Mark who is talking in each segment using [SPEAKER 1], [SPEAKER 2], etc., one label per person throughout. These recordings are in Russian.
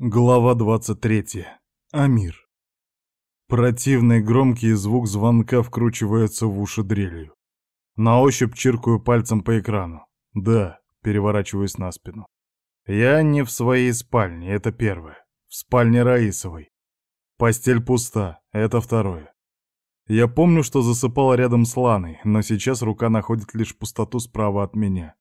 [SPEAKER 1] Глава 23. Амир. Противный громкий звук звонка вкручивается в уши дрелью. На ощупь чиркаю пальцем по экрану. Да, переворачиваюсь на спину. Я не в своей спальне, это первое. В спальне Раисовой. Постель пуста, это второе. Я помню, что засыпал рядом с Ланой, но сейчас рука находит лишь пустоту справа от меня.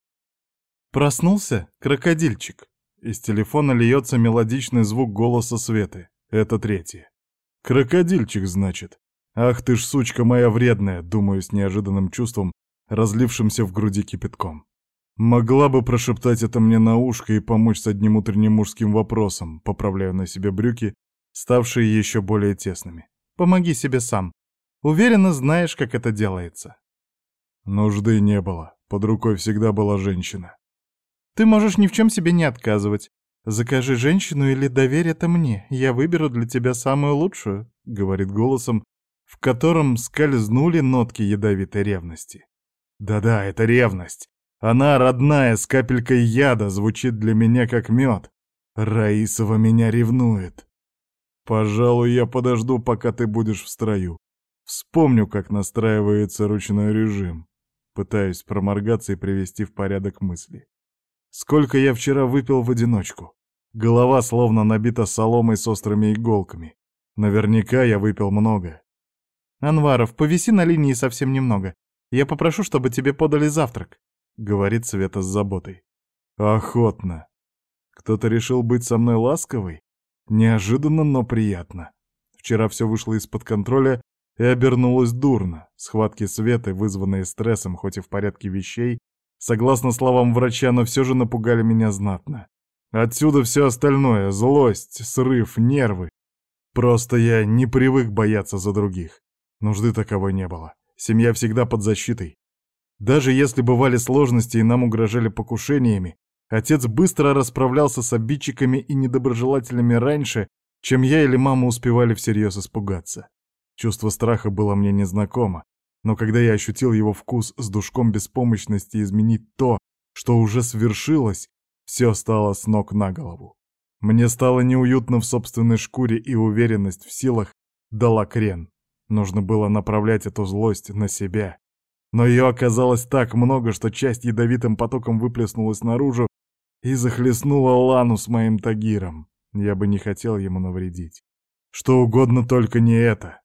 [SPEAKER 1] Проснулся, крокодильчик. Из телефона льется мелодичный звук голоса Светы. Это третье. Крокодильчик, значит. Ах ты ж, сучка моя вредная, думаю с неожиданным чувством, разлившимся в груди кипятком. Могла бы прошептать это мне на ушко и помочь с одним утренним мужским вопросом, поправляю на себе брюки, ставшие еще более тесными. Помоги себе сам. Уверенно знаешь, как это делается. Нужды не было. Под рукой всегда была женщина. Ты можешь ни в чем себе не отказывать. Закажи женщину или доверь это мне, я выберу для тебя самую лучшую», — говорит голосом, в котором скользнули нотки ядовитой ревности. «Да-да, это ревность. Она родная, с капелькой яда, звучит для меня как мед. Раисова меня ревнует. Пожалуй, я подожду, пока ты будешь в строю. Вспомню, как настраивается ручной режим. Пытаюсь проморгаться и привести в порядок мысли. Сколько я вчера выпил в одиночку. Голова словно набита соломой с острыми иголками. Наверняка я выпил много. «Анваров, повиси на линии совсем немного. Я попрошу, чтобы тебе подали завтрак», — говорит Света с заботой. «Охотно. Кто-то решил быть со мной ласковой? Неожиданно, но приятно. Вчера все вышло из-под контроля и обернулось дурно. Схватки Светы, вызванные стрессом, хоть и в порядке вещей, согласно словам врача, но все же напугали меня знатно. Отсюда все остальное — злость, срыв, нервы. Просто я не привык бояться за других. Нужды таковой не было. Семья всегда под защитой. Даже если бывали сложности и нам угрожали покушениями, отец быстро расправлялся с обидчиками и недоброжелателями раньше, чем я или мама успевали всерьез испугаться. Чувство страха было мне незнакомо, но когда я ощутил его вкус с душком беспомощности изменить то, что уже свершилось, все стало с ног на голову. Мне стало неуютно в собственной шкуре, и уверенность в силах дала крен. Нужно было направлять эту злость на себя. Но ее оказалось так много, что часть ядовитым потоком выплеснулась наружу и захлестнула Лану с моим Тагиром. Я бы не хотел ему навредить. Что угодно, только не это.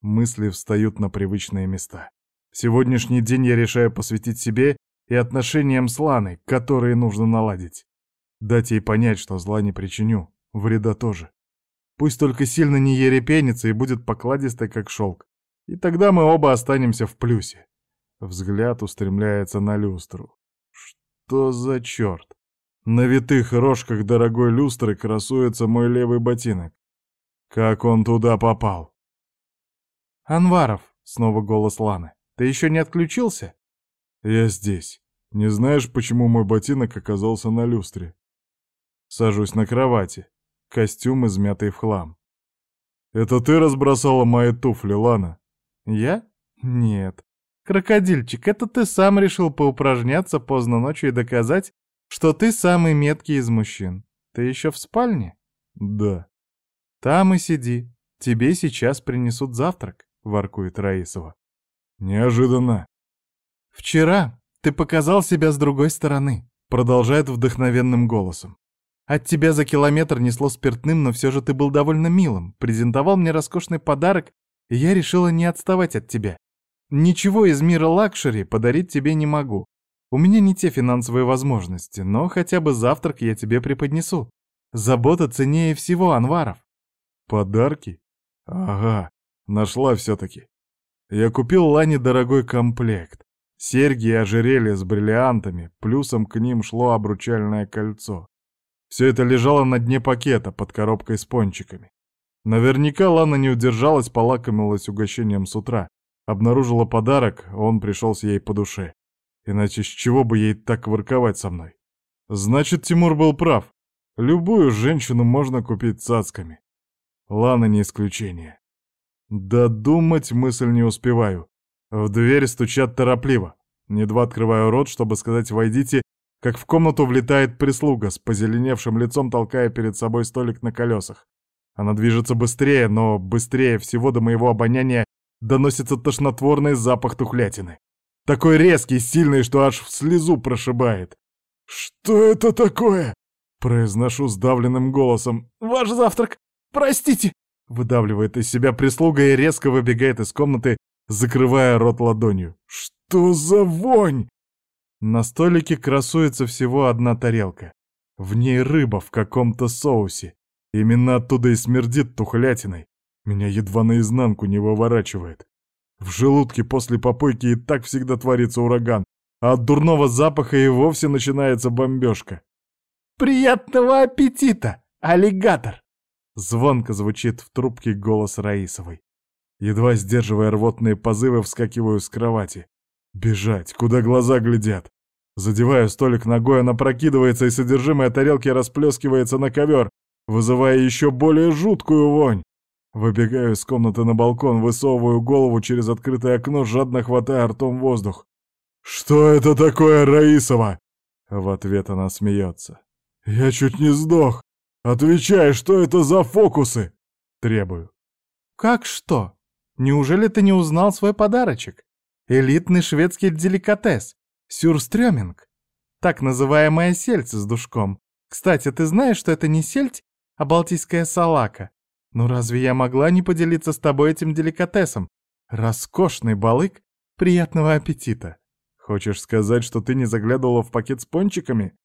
[SPEAKER 1] Мысли встают на привычные места. Сегодняшний день я решаю посвятить себе и отношениям с Ланой, которые нужно наладить. Дать ей понять, что зла не причиню, вреда тоже. Пусть только сильно не ерепенится и будет покладистой, как шелк. И тогда мы оба останемся в плюсе. Взгляд устремляется на люстру. Что за черт? На витых рожках дорогой люстры красуется мой левый ботинок. Как он туда попал? «Анваров!» — снова голос Ланы. «Ты еще не отключился?» «Я здесь. Не знаешь, почему мой ботинок оказался на люстре?» Сажусь на кровати. Костюм измятый в хлам. «Это ты разбросала мои туфли, Лана?» «Я? Нет. Крокодильчик, это ты сам решил поупражняться поздно ночью и доказать, что ты самый меткий из мужчин. Ты еще в спальне?» «Да». «Там и сиди. Тебе сейчас принесут завтрак». — воркует Раисова. «Неожиданно». «Вчера ты показал себя с другой стороны», — продолжает вдохновенным голосом. «От тебя за километр несло спиртным, но все же ты был довольно милым, презентовал мне роскошный подарок, и я решила не отставать от тебя. Ничего из мира лакшери подарить тебе не могу. У меня не те финансовые возможности, но хотя бы завтрак я тебе преподнесу. Забота ценнее всего, Анваров». «Подарки? Ага, Нашла все-таки. Я купил Лане дорогой комплект. Серьги и ожерелье с бриллиантами, плюсом к ним шло обручальное кольцо. Все это лежало на дне пакета под коробкой с пончиками. Наверняка Лана не удержалась, полакомилась угощением с утра. Обнаружила подарок, он пришелся ей по душе. Иначе с чего бы ей так ворковать со мной? Значит, Тимур был прав. Любую женщину можно купить цацками. Лана не исключение. Додумать мысль не успеваю. В дверь стучат торопливо. Недва открываю рот, чтобы сказать «войдите», как в комнату влетает прислуга с позеленевшим лицом, толкая перед собой столик на колесах. Она движется быстрее, но быстрее всего до моего обоняния доносится тошнотворный запах тухлятины. Такой резкий, сильный, что аж в слезу прошибает. «Что это такое?» Произношу сдавленным голосом. «Ваш завтрак! Простите!» Выдавливает из себя прислуга и резко выбегает из комнаты, закрывая рот ладонью. «Что за вонь?» На столике красуется всего одна тарелка. В ней рыба в каком-то соусе. Именно оттуда и смердит тухлятиной. Меня едва наизнанку не выворачивает. В желудке после попойки и так всегда творится ураган, а от дурного запаха и вовсе начинается бомбежка. «Приятного аппетита, аллигатор!» Звонко звучит в трубке голос Раисовой. Едва сдерживая рвотные позывы, вскакиваю с кровати. Бежать, куда глаза глядят. Задеваю столик ногой, она прокидывается, и содержимое тарелки расплескивается на ковер, вызывая еще более жуткую вонь. Выбегаю из комнаты на балкон, высовываю голову через открытое окно, жадно хватая ртом воздух. «Что это такое, Раисова?» В ответ она смеется. «Я чуть не сдох. Отвечай, что это за фокусы?» Требую.
[SPEAKER 2] «Как что? Неужели ты не узнал свой подарочек?» Элитный шведский деликатес. Сюрстрёминг. Так называемая сельдь с душком. Кстати, ты знаешь, что это не сельдь, а балтийская салака? Ну разве я могла не поделиться с тобой этим деликатесом? Роскошный балык. Приятного аппетита.
[SPEAKER 1] Хочешь сказать, что ты не заглядывала в пакет с пончиками?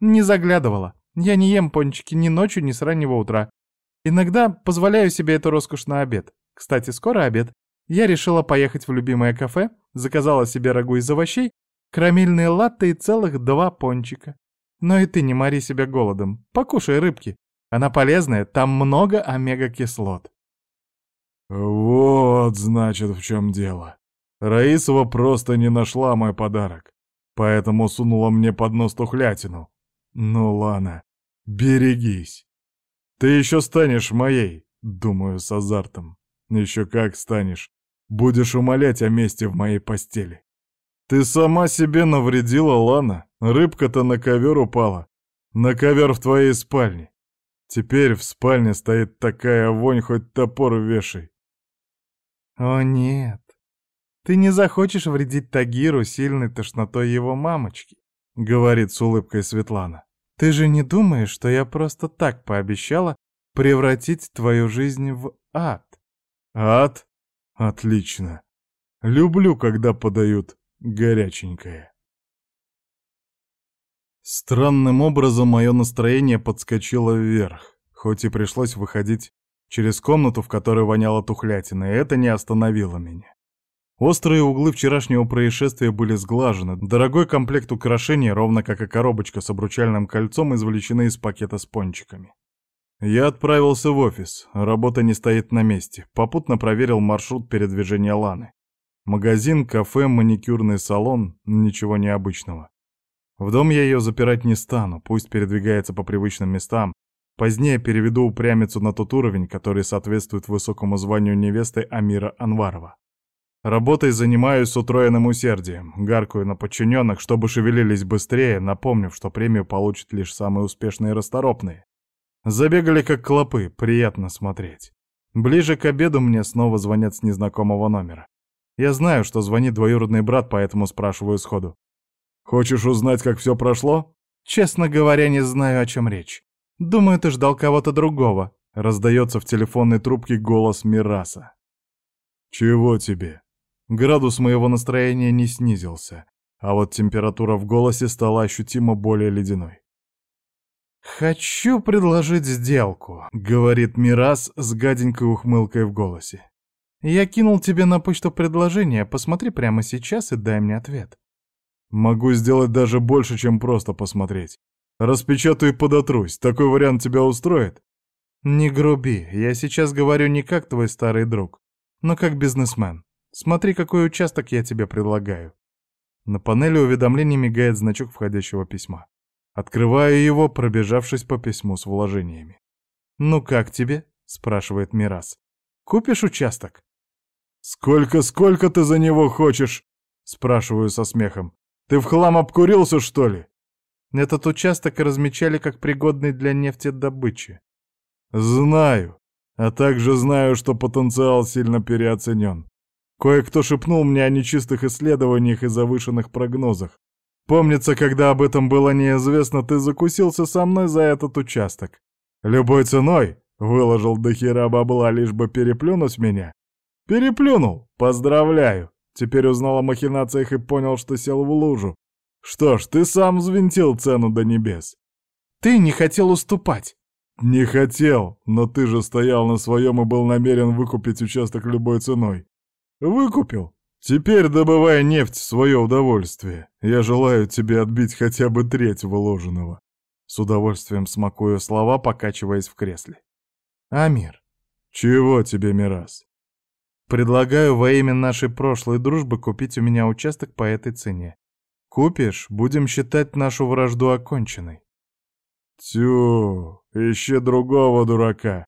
[SPEAKER 2] Не заглядывала. Я не ем пончики ни ночью, ни с раннего утра. Иногда позволяю себе эту роскошь на обед. Кстати, скоро обед. Я решила поехать в любимое кафе, заказала себе рагу из овощей, карамельные латте и целых два пончика. Но и ты не мори себя голодом, покушай рыбки. Она полезная, там много омега-кислот.
[SPEAKER 1] Вот, значит, в чем дело. Раисова просто не нашла мой подарок, поэтому сунула мне под нос тухлятину. Ну ладно, берегись. Ты еще станешь моей, думаю с азартом. Еще как станешь. Будешь умолять о месте в моей постели. Ты сама себе навредила, Лана. Рыбка-то на ковер упала. На ковер в твоей спальне. Теперь в спальне стоит такая вонь, хоть топор вешай.
[SPEAKER 2] О нет, ты не захочешь вредить Тагиру сильной тошнотой его мамочки, говорит с улыбкой Светлана. Ты же не думаешь, что я просто так пообещала превратить твою жизнь в ад?
[SPEAKER 1] Ад? Отлично. Люблю, когда подают горяченькое. Странным образом мое настроение подскочило вверх, хоть и пришлось выходить через комнату, в которой воняло тухлятиной, и это не остановило меня. Острые углы вчерашнего происшествия были сглажены, дорогой комплект украшений, ровно как и коробочка с обручальным кольцом, извлечены из пакета с пончиками. Я отправился в офис, работа не стоит на месте, попутно проверил маршрут передвижения Ланы. Магазин, кафе, маникюрный салон, ничего необычного. В дом я ее запирать не стану, пусть передвигается по привычным местам. Позднее переведу упрямицу на тот уровень, который соответствует высокому званию невесты Амира Анварова. Работой занимаюсь с утроенным усердием, гаркую на подчиненных, чтобы шевелились быстрее, напомнив, что премию получат лишь самые успешные расторопные. Забегали как клопы, приятно смотреть. Ближе к обеду мне снова звонят с незнакомого номера. Я знаю, что звонит двоюродный брат, поэтому спрашиваю сходу. «Хочешь узнать, как все прошло?»
[SPEAKER 2] «Честно говоря, не знаю, о чем речь. Думаю, ты ждал кого-то другого», — раздается в телефонной трубке голос Мираса.
[SPEAKER 1] «Чего тебе?» Градус моего настроения не снизился, а вот температура в голосе стала ощутимо более ледяной.
[SPEAKER 2] «Хочу предложить сделку», — говорит Мирас с гаденькой ухмылкой в голосе. «Я кинул тебе на почту предложение, посмотри прямо сейчас и дай мне ответ».
[SPEAKER 1] «Могу сделать даже больше, чем просто посмотреть. Распечатаю и подотрусь. Такой вариант тебя устроит?»
[SPEAKER 2] «Не груби, я сейчас говорю не как твой старый друг, но как бизнесмен. Смотри, какой участок я тебе предлагаю». На панели уведомлений мигает значок входящего письма. Открываю его, пробежавшись по письму с вложениями. «Ну как тебе?» — спрашивает Мирас. «Купишь участок?»
[SPEAKER 1] «Сколько-сколько ты за него хочешь?» — спрашиваю со смехом. «Ты в хлам обкурился, что ли?»
[SPEAKER 2] Этот участок размечали как пригодный для нефтедобычи.
[SPEAKER 1] Знаю. А также знаю, что потенциал сильно переоценен. Кое-кто шепнул мне о нечистых исследованиях и завышенных прогнозах. Помнится, когда об этом было неизвестно, ты закусился со мной за этот участок. Любой ценой выложил до хера бабла, лишь бы переплюнуть меня. Переплюнул, поздравляю. Теперь узнал о махинациях и понял, что сел в лужу. Что ж, ты сам взвинтил цену до небес.
[SPEAKER 2] Ты не хотел уступать.
[SPEAKER 1] Не хотел, но ты же стоял на своем и был намерен выкупить участок любой ценой. Выкупил. Теперь добывай нефть в свое удовольствие. Я желаю тебе отбить хотя бы треть вложенного. С удовольствием смакую слова, покачиваясь в кресле.
[SPEAKER 2] Амир.
[SPEAKER 1] Чего тебе, Мирас?
[SPEAKER 2] Предлагаю во имя нашей прошлой дружбы купить у меня участок по этой цене. Купишь, будем считать нашу вражду оконченной.
[SPEAKER 1] Тю, ищи другого дурака.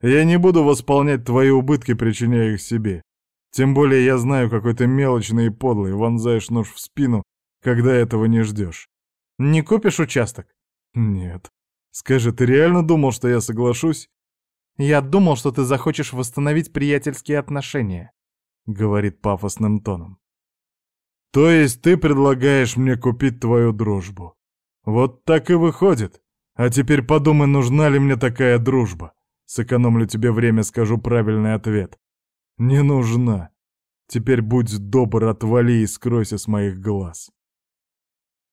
[SPEAKER 1] Я не буду восполнять твои убытки, причиняя их себе. Тем более я знаю, какой ты мелочный и подлый, вонзаешь нож в спину, когда этого не ждешь.
[SPEAKER 2] Не купишь участок?
[SPEAKER 1] Нет. Скажи, ты реально думал, что я соглашусь?
[SPEAKER 2] Я думал, что ты захочешь восстановить приятельские отношения, говорит пафосным тоном.
[SPEAKER 1] То есть ты предлагаешь мне купить твою дружбу? Вот так и выходит. А теперь подумай, нужна ли мне такая дружба. Сэкономлю тебе время, скажу правильный ответ. Не нужна. Теперь будь добр, отвали и скройся с моих глаз.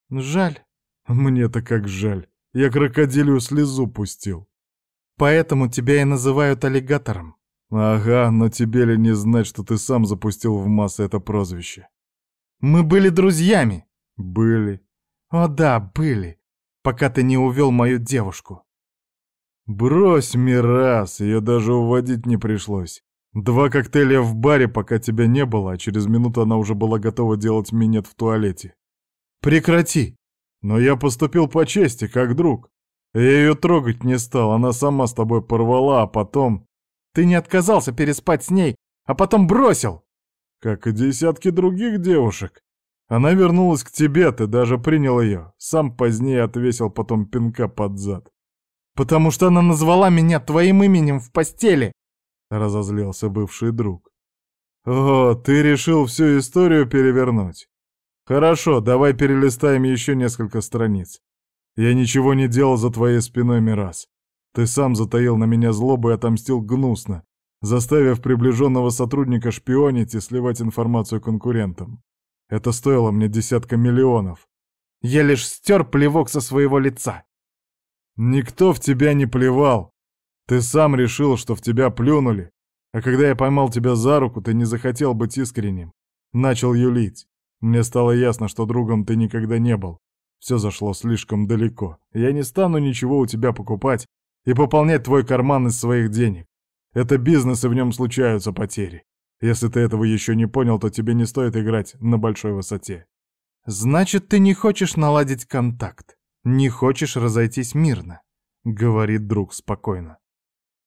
[SPEAKER 2] Жаль.
[SPEAKER 1] Мне-то как жаль. Я крокодилию слезу пустил.
[SPEAKER 2] Поэтому тебя и называют аллигатором.
[SPEAKER 1] Ага, но тебе ли не знать, что ты сам запустил в массы это прозвище?
[SPEAKER 2] Мы были друзьями.
[SPEAKER 1] Были.
[SPEAKER 2] О да, были. Пока ты не увел мою девушку.
[SPEAKER 1] Брось, Мирас, ее даже уводить не пришлось. Два коктейля в баре, пока тебя не было, а через минуту она уже была готова делать минет в туалете.
[SPEAKER 2] Прекрати!
[SPEAKER 1] Но я поступил по чести, как друг. Я ее трогать не стал, она сама с тобой порвала, а потом...
[SPEAKER 2] Ты не отказался переспать с ней, а потом бросил!
[SPEAKER 1] Как и десятки других девушек. Она вернулась к тебе, ты даже принял ее. Сам позднее отвесил потом пинка под зад.
[SPEAKER 2] Потому что она назвала меня твоим именем в постели
[SPEAKER 1] разозлился бывший друг. «О, ты решил всю историю перевернуть? Хорошо, давай перелистаем еще несколько страниц. Я ничего не делал за твоей спиной, Мирас. Ты сам затаил на меня злобу и отомстил гнусно, заставив приближенного сотрудника шпионить и сливать информацию конкурентам. Это стоило мне десятка миллионов.
[SPEAKER 2] Я лишь стер плевок со своего лица.
[SPEAKER 1] Никто в тебя не плевал. Ты сам решил, что в тебя плюнули, а когда я поймал тебя за руку, ты не захотел быть искренним. Начал юлить. Мне стало ясно, что другом ты никогда не был. Все зашло слишком далеко. Я не стану ничего у тебя покупать и пополнять твой карман из своих денег. Это бизнес, и в нем случаются потери. Если ты этого еще не понял, то тебе не стоит играть на большой высоте.
[SPEAKER 2] Значит, ты не хочешь наладить контакт, не хочешь разойтись мирно, говорит друг спокойно.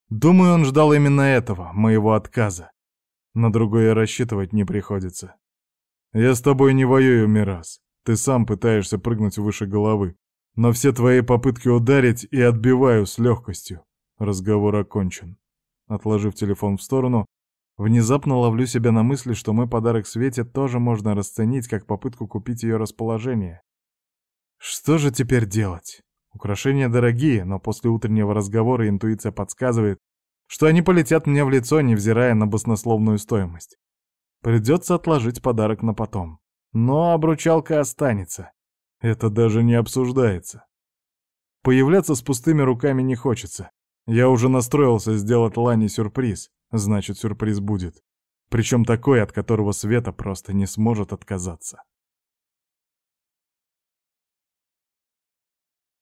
[SPEAKER 2] Думаю, он ждал именно этого, моего отказа. На другое рассчитывать не приходится. Я с тобой не воюю, Мирас. Ты сам пытаешься прыгнуть выше головы. Но все твои попытки ударить и отбиваю с легкостью. Разговор окончен. Отложив телефон в сторону, внезапно ловлю себя на мысли, что мой подарок Свете тоже можно расценить как попытку купить ее расположение. Что же теперь делать? Украшения дорогие, но после утреннего разговора интуиция подсказывает, что они полетят мне в лицо, невзирая на баснословную стоимость. Придется отложить подарок на потом. Но обручалка останется. Это даже не обсуждается. Появляться с пустыми руками не хочется. Я уже настроился сделать Лане сюрприз, значит, сюрприз будет. Причем такой, от которого Света просто не сможет отказаться.